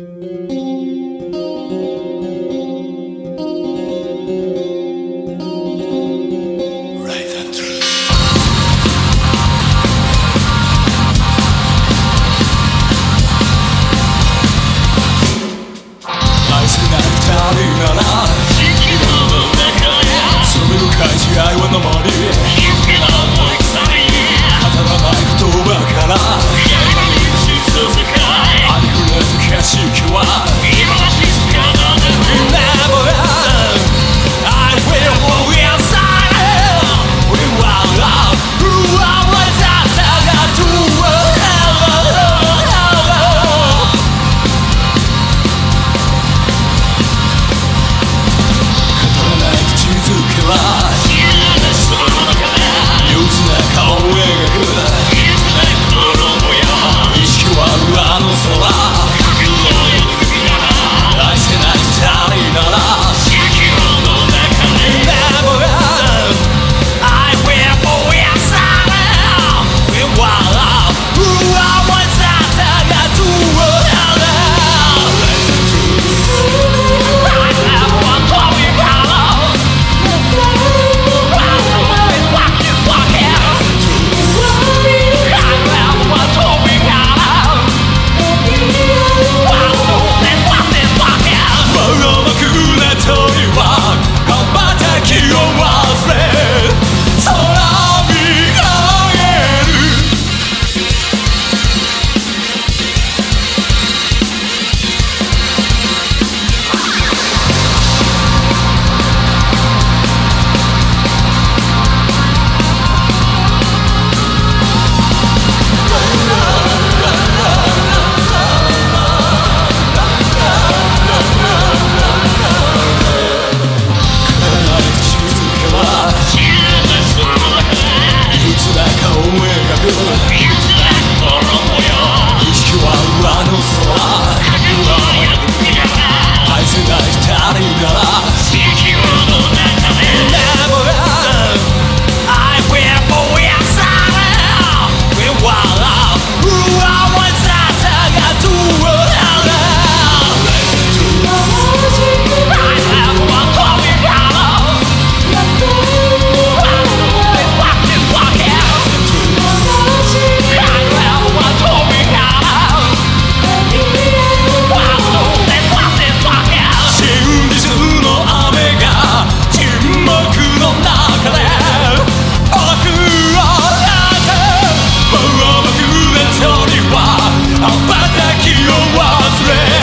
愛瞬きを忘れ